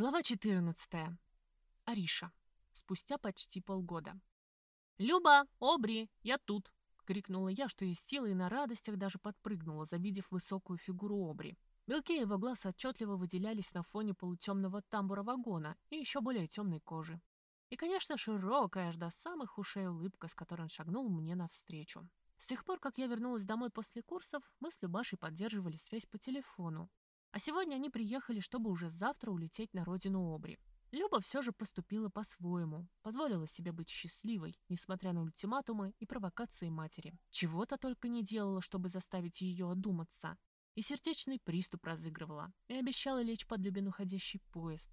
Глава 14. Ариша. Спустя почти полгода. «Люба! Обри! Я тут!» — крикнула я, что из силы и на радостях даже подпрыгнула, завидев высокую фигуру Обри. Белки его глаз отчетливо выделялись на фоне полутемного тамбура вагона и еще более темной кожи. И, конечно, широкая аж до самых ушей улыбка, с которой он шагнул мне навстречу. С тех пор, как я вернулась домой после курсов, мы с Любашей поддерживали связь по телефону, а сегодня они приехали, чтобы уже завтра улететь на родину Обри. Люба все же поступила по-своему, позволила себе быть счастливой, несмотря на ультиматумы и провокации матери. Чего-то только не делала, чтобы заставить ее одуматься. И сердечный приступ разыгрывала, и обещала лечь под Любин уходящий поезд.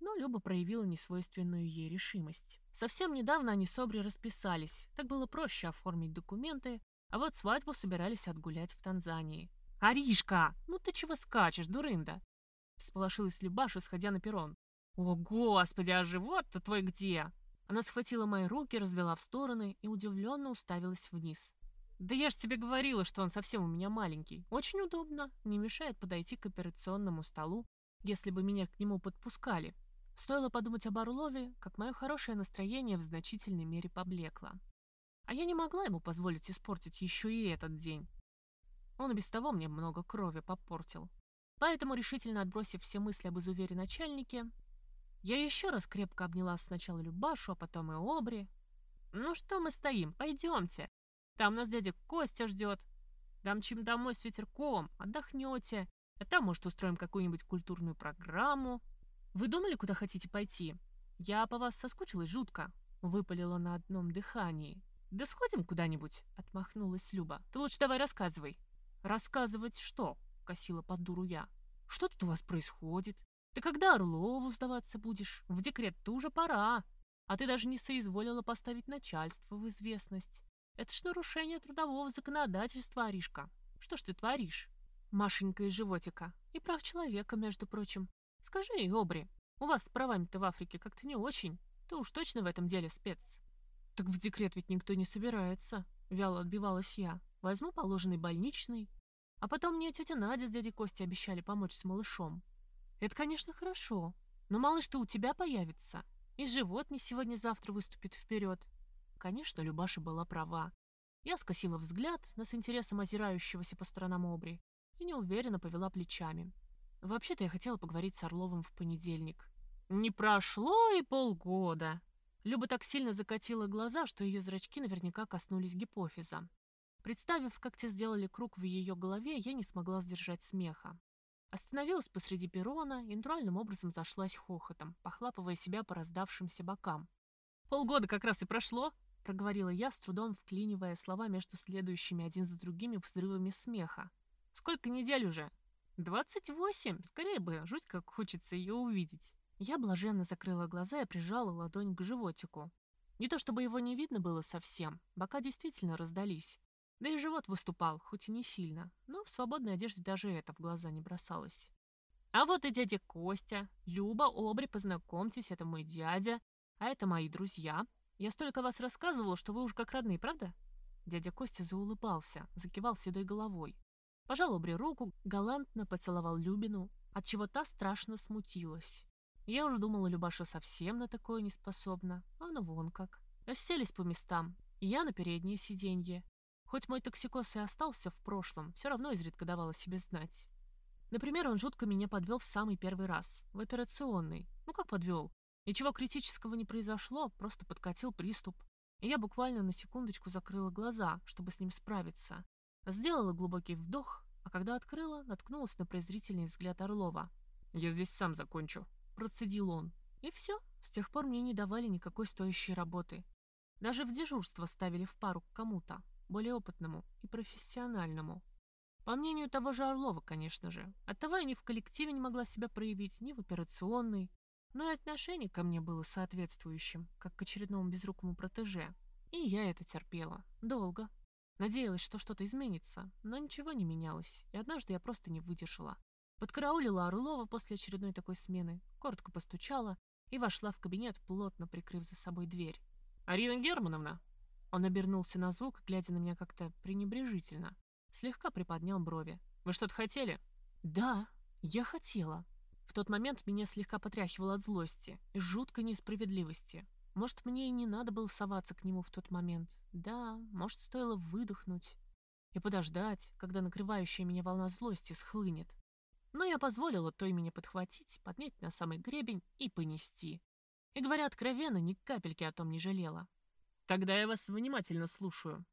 Но Люба проявила несвойственную ей решимость. Совсем недавно они с Обри расписались, так было проще оформить документы, а вот свадьбу собирались отгулять в Танзании. «Аришка, ну ты чего скачешь, дурында?» Всполошилась Любаша, сходя на перрон. «О, господи, а живот-то твой где?» Она схватила мои руки, развела в стороны и удивленно уставилась вниз. «Да я ж тебе говорила, что он совсем у меня маленький. Очень удобно, не мешает подойти к операционному столу, если бы меня к нему подпускали». Стоило подумать об Орлове, как мое хорошее настроение в значительной мере поблекло. А я не могла ему позволить испортить еще и этот день. Он и без того мне много крови попортил. Поэтому, решительно отбросив все мысли об изувере начальнике, я еще раз крепко обняла сначала Любашу, а потом и Обри. «Ну что мы стоим? Пойдемте. Там нас дядя Костя ждет. Дамчим домой с ветерком, отдохнете. А там, может, устроим какую-нибудь культурную программу. Вы думали, куда хотите пойти? Я по вас соскучилась жутко», — выпалила на одном дыхании. «Да сходим куда-нибудь», — отмахнулась Люба. «Ты лучше давай рассказывай». «Рассказывать что?» — косила под дуру я. «Что тут у вас происходит? Ты когда Орлову сдаваться будешь? В декрет-то уже пора. А ты даже не соизволила поставить начальство в известность. Это ж нарушение трудового законодательства, Аришка. Что ж ты творишь?» Машенька из животика. И прав человека, между прочим. Скажи, Обри, у вас с правами-то в Африке как-то не очень. Ты уж точно в этом деле спец. Так в декрет ведь никто не собирается. Вяло отбивалась я. Возьму положенный больничный. А потом мне тетя Надя с дядей Костей обещали помочь с малышом. Это, конечно, хорошо. Но малыш-то у тебя появится. И живот не сегодня-завтра выступит вперед. Конечно, Любаша была права. Я скосила взгляд на с интересом озирающегося по сторонам обри и неуверенно повела плечами. Вообще-то я хотела поговорить с Орловым в понедельник. Не прошло и полгода. Люба так сильно закатила глаза, что ее зрачки наверняка коснулись гипофиза. Представив, как те сделали круг в ее голове, я не смогла сдержать смеха. Остановилась посреди перрона и натуральным образом зашлась хохотом, похлапывая себя по раздавшимся бокам. «Полгода как раз и прошло», — проговорила я, с трудом вклинивая слова между следующими один за другими взрывами смеха. «Сколько недель уже?» «Двадцать восемь! Скорее бы, жуть как хочется ее увидеть!» Я блаженно закрыла глаза и прижала ладонь к животику. Не то чтобы его не видно было совсем, бока действительно раздались. Да и живот выступал, хоть и не сильно, но в свободной одежде даже это в глаза не бросалось. А вот и дядя Костя, Люба, Обри, познакомьтесь, это мой дядя, а это мои друзья. Я столько вас рассказывала, что вы уж как родные, правда? Дядя Костя заулыбался, закивал седой головой. Пожал Обри руку, галантно поцеловал Любину, отчего та страшно смутилась. Я уж думала, Любаша совсем на такое не способна, а ну вон как. Расселись по местам, я на переднее сиденье, Хоть мой токсикоз и остался в прошлом, все равно изредка давал о себе знать. Например, он жутко меня подвел в самый первый раз, в операционный. Ну как подвел? Ничего критического не произошло, просто подкатил приступ. И я буквально на секундочку закрыла глаза, чтобы с ним справиться. Сделала глубокий вдох, а когда открыла, наткнулась на презрительный взгляд Орлова. «Я здесь сам закончу», — процедил он. И все, с тех пор мне не давали никакой стоящей работы. Даже в дежурство ставили в пару к кому-то более опытному и профессиональному. По мнению того же Орлова, конечно же. Оттого я ни в коллективе не могла себя проявить, ни в операционной. Но и отношение ко мне было соответствующим, как к очередному безрукому протеже. И я это терпела. Долго. Надеялась, что что-то изменится, но ничего не менялось, и однажды я просто не выдержала. Подкараулила Орлова после очередной такой смены, коротко постучала и вошла в кабинет, плотно прикрыв за собой дверь. «Арина Германовна!» Он обернулся на звук, глядя на меня как-то пренебрежительно. Слегка приподнял брови. «Вы что-то хотели?» «Да, я хотела». В тот момент меня слегка потряхивало от злости и жуткой несправедливости. Может, мне и не надо было соваться к нему в тот момент. Да, может, стоило выдохнуть и подождать, когда накрывающая меня волна злости схлынет. Но я позволила той меня подхватить, поднять на самый гребень и понести. И, говоря откровенно, ни капельки о том не жалела. Тогда я вас внимательно слушаю.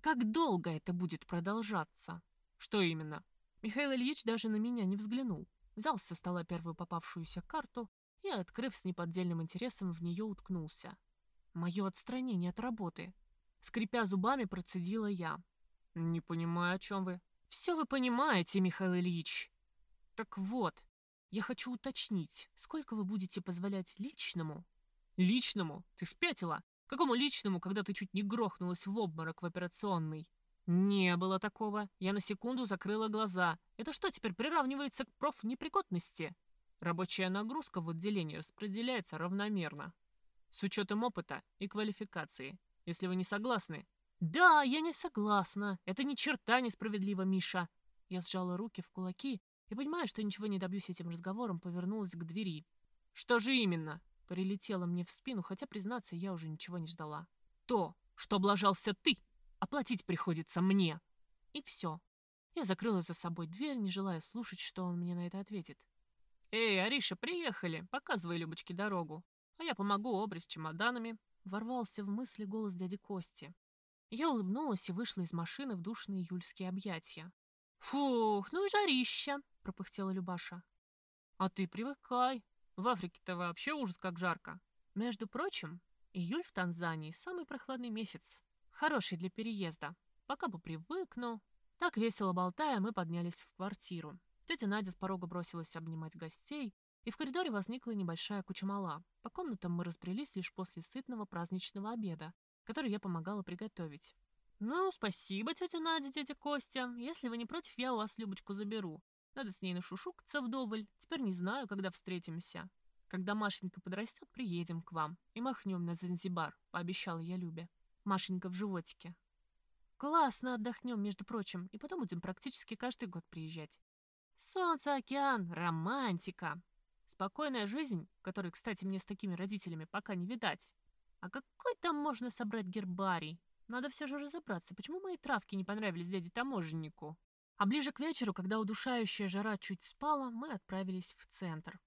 Как долго это будет продолжаться? Что именно? Михаил Ильич даже на меня не взглянул. Взял со стола первую попавшуюся карту и, открыв с неподдельным интересом, в нее уткнулся. Мое отстранение от работы. Скрипя зубами, процедила я. «Не понимаю, о чем вы». «Все вы понимаете, Михаил Ильич». «Так вот, я хочу уточнить, сколько вы будете позволять личному?» «Личному? Ты спятила? Какому личному, когда ты чуть не грохнулась в обморок в операционной?» «Не было такого. Я на секунду закрыла глаза. Это что, теперь приравнивается к профнепригодности?» Рабочая нагрузка в отделении распределяется равномерно. С учетом опыта и квалификации. Если вы не согласны... «Да, я не согласна. Это ни черта несправедливо, Миша!» Я сжала руки в кулаки и, понимая, что ничего не добьюсь этим разговором, повернулась к двери. «Что же именно?» Прилетело мне в спину, хотя, признаться, я уже ничего не ждала. «То, что облажался ты, оплатить приходится мне!» И все. Я закрыла за собой дверь, не желая слушать, что он мне на это ответит. «Эй, Ариша, приехали! Показывай Любочке дорогу, а я помогу Обре с чемоданами!» Ворвался в мысли голос дяди Кости. Я улыбнулась и вышла из машины в душные июльские объятия. «Фух, ну и жарища!» — пропыхтела Любаша. «А ты привыкай. В Африке-то вообще ужас как жарко. Между прочим, июль в Танзании — самый прохладный месяц. Хороший для переезда. Пока бы привыкну». Так весело болтая, мы поднялись в квартиру. Тетя Надя с порога бросилась обнимать гостей, и в коридоре возникла небольшая куча мала. По комнатам мы разбрелись лишь после сытного праздничного обеда, который я помогала приготовить. «Ну, спасибо, тетя Надя, тетя Костя. Если вы не против, я у вас Любочку заберу. Надо с ней нашушукаться вдоволь. Теперь не знаю, когда встретимся. Когда Машенька подрастет, приедем к вам и махнем на Занзибар», — пообещала я Любе. Машенька в животике. «Классно отдохнем, между прочим, и потом будем практически каждый год приезжать. Солнце, океан, романтика. Спокойная жизнь, которой, кстати, мне с такими родителями пока не видать. А какой там можно собрать гербарий? Надо все же разобраться, почему мои травки не понравились дяде таможеннику. А ближе к вечеру, когда удушающая жара чуть спала, мы отправились в центр.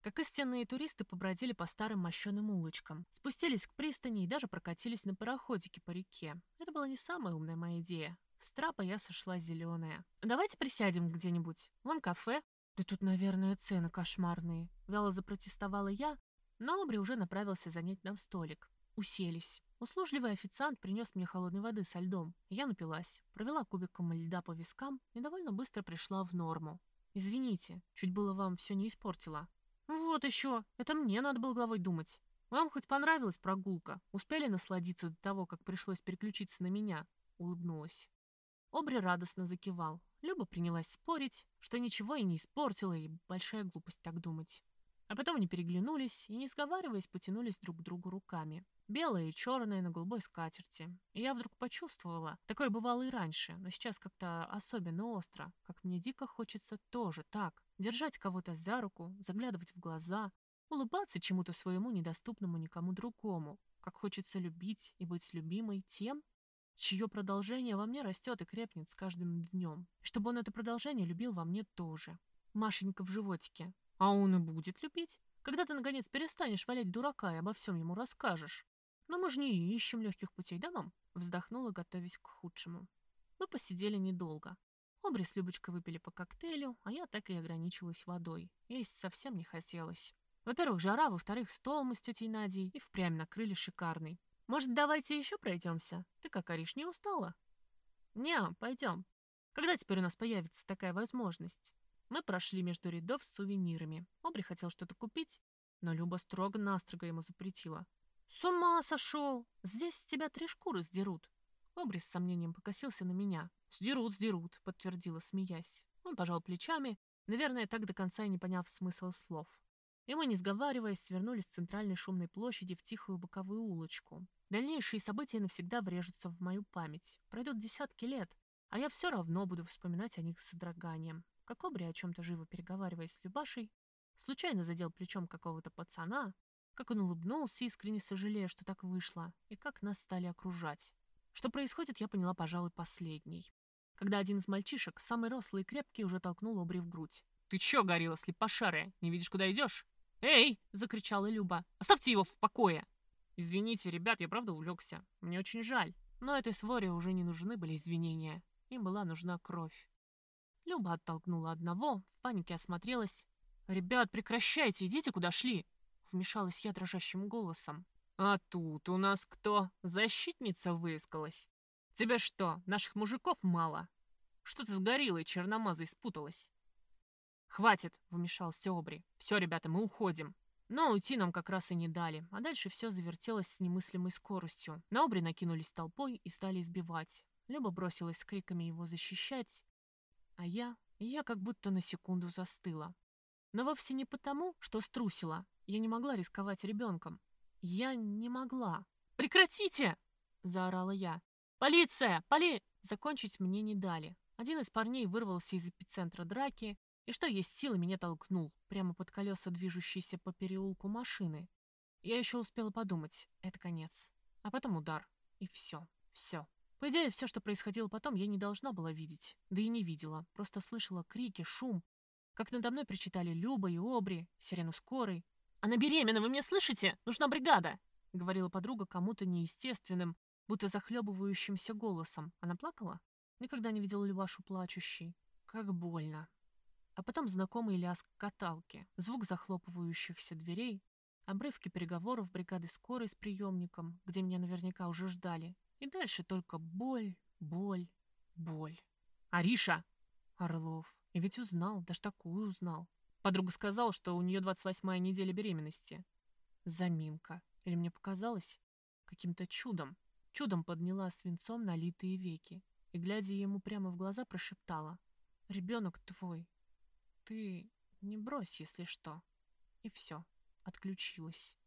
Как истинные туристы побродили по старым мощеным улочкам, спустились к пристани и даже прокатились на пароходике по реке. Это была не самая умная моя идея. С трапа я сошла зеленая. «Давайте присядем где-нибудь. Вон кафе». «Да тут, наверное, цены кошмарные», — вяло запротестовала я, но Обри уже направился занять нам столик. Уселись. Услужливый официант принес мне холодной воды со льдом. Я напилась, провела кубиком льда по вискам и довольно быстро пришла в норму. «Извините, чуть было вам все не испортила». «Вот еще, это мне надо было головой думать. Вам хоть понравилась прогулка? Успели насладиться до того, как пришлось переключиться на меня?» Улыбнулась. Обри радостно закивал. Люба принялась спорить, что ничего и не испортила, и большая глупость так думать. А потом они переглянулись и, не сговариваясь, потянулись друг к другу руками. Белое и черное на голубой скатерти. И я вдруг почувствовала, такое бывало и раньше, но сейчас как-то особенно остро, как мне дико хочется тоже так. Держать кого-то за руку, заглядывать в глаза, улыбаться чему-то своему недоступному никому другому, как хочется любить и быть любимой тем, чье продолжение во мне растет и крепнет с каждым днем. Чтобы он это продолжение любил во мне тоже. Машенька в животике. А он и будет любить. Когда ты, наконец, перестанешь валять дурака и обо всем ему расскажешь. Но мы же не ищем легких путей, да, мам? Вздохнула, готовясь к худшему. Мы посидели недолго. Обри с Любочкой выпили по коктейлю, а я так и ограничилась водой. Есть совсем не хотелось. Во-первых, жара, во-вторых, стол мы с тетей Надей и впрямь накрыли шикарный. Может, давайте еще пройдемся? Ты как, Ариш, не устала? Не, пойдем. Когда теперь у нас появится такая возможность? Мы прошли между рядов с сувенирами. Обри хотел что-то купить, но Люба строго-настрого ему запретила. «С ума сошел! Здесь с тебя три шкуры сдерут!» Обри с сомнением покосился на меня. «Сдерут, сдерут», — подтвердила, смеясь. Он пожал плечами, наверное, так до конца и не поняв смысл слов. И мы, не сговариваясь, свернулись с центральной шумной площади в тихую боковую улочку. Дальнейшие события навсегда врежутся в мою память. Пройдут десятки лет, а я все равно буду вспоминать о них с содроганием. Как Обри, о чем-то живо переговариваясь с Любашей, Случайно задел плечом какого-то пацана, как он улыбнулся, искренне сожалея, что так вышло, и как нас стали окружать. Что происходит, я поняла, пожалуй, последней. Когда один из мальчишек, самый рослый и крепкий, уже толкнул Обри в грудь. «Ты чё, горилла слепошарая? Не видишь, куда идешь?» «Эй!» — закричала Люба. «Оставьте его в покое!» «Извините, ребят, я правда увлекся. Мне очень жаль». Но этой своре уже не нужны были извинения. Им была нужна кровь. Люба оттолкнула одного, в панике осмотрелась. «Ребят, прекращайте, идите, куда шли!» Вмешалась я дрожащим голосом. «А тут у нас кто? Защитница выискалась? Тебе что, наших мужиков мало? Что ты с гориллой черномазой спуталась?» «Хватит!» — вмешался Обри. «Все, ребята, мы уходим!» Но уйти нам как раз и не дали, а дальше все завертелось с немыслимой скоростью. На Обри накинулись толпой и стали избивать. Люба бросилась с криками его защищать, а я, я как будто на секунду застыла. Но вовсе не потому, что струсила. Я не могла рисковать ребенком. Я не могла. «Прекратите!» — заорала я. «Полиция! Поли...» Закончить мне не дали. Один из парней вырвался из эпицентра драки и, что есть силы, меня толкнул прямо под колеса движущейся по переулку машины. Я еще успела подумать, это конец. А потом удар. И все, все. По идее, все, что происходило потом, я не должна была видеть. Да и не видела. Просто слышала крики, шум. Как надо мной причитали Люба и Обри, сирену скорой. «Она беременна, вы меня слышите? Нужна бригада!» Говорила подруга кому-то неестественным, будто захлебывающимся голосом. Она плакала? Никогда не видела Левашу плачущей. Как больно. А потом знакомый лязг каталки, звук захлопывающихся дверей, обрывки переговоров бригады скорой с приемником, где меня наверняка уже ждали. И дальше только боль, боль, боль. «Ариша!» Орлов. И ведь узнал, даже такую узнал. Подруга сказала, что у нее 28-я неделя беременности. Заминка. Или мне показалось? Каким-то чудом. Чудом подняла свинцом налитые веки и, глядя ему прямо в глаза, прошептала. «Ребенок твой, ты не брось, если что. И все, отключилась.